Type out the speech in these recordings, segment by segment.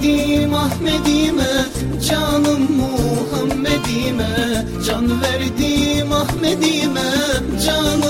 Ahmet'im Ahmet'ime Canım Muhammed'ime. Can verdim Ahmet'ime Canım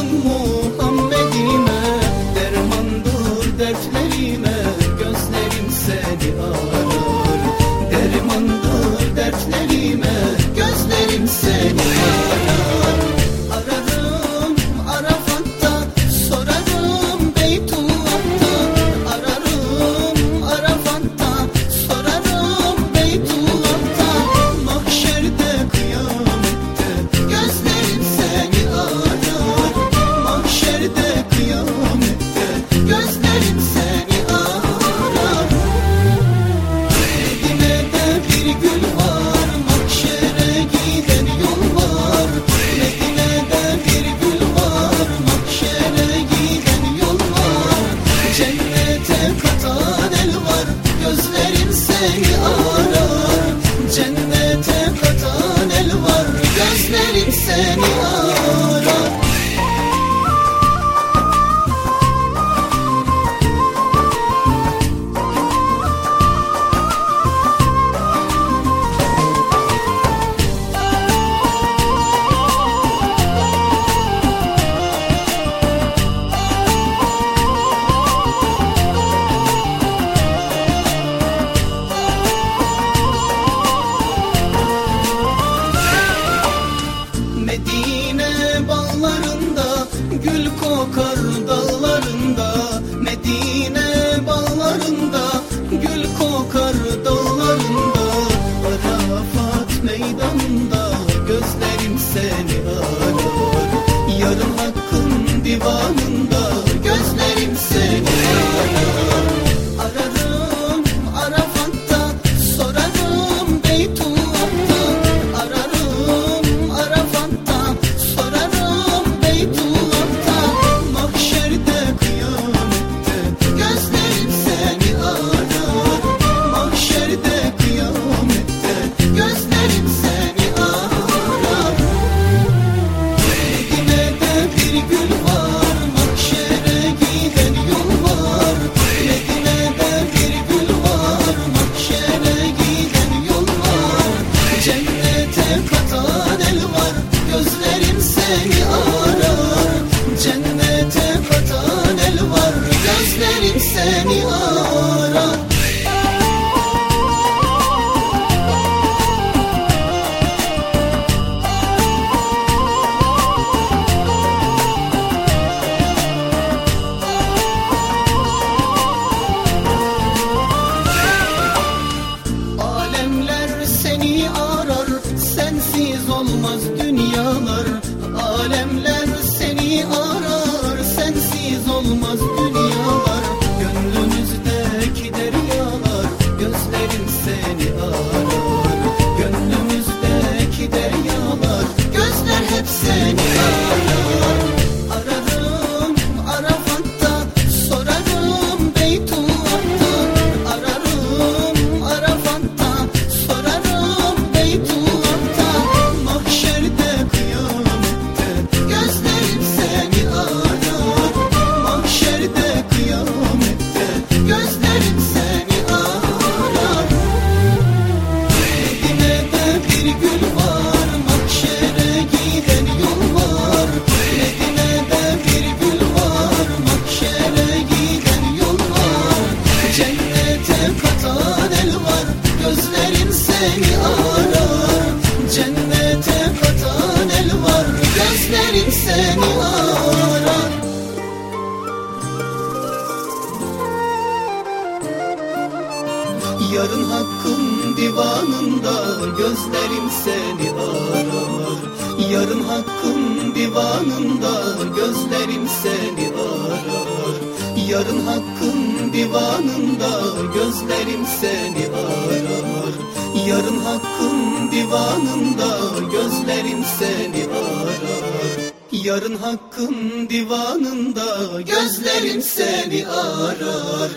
olmaz dünyalar alemler. Yarın hakkın divanında gözlerim seni arar. Yarın hakkın divanında gözlerim seni arar. Yarın hakkın divanında gözlerim seni arar. Yarın hakkın divanında gözlerim seni arar. Yarın hakkın divanında gözlerim seni arar.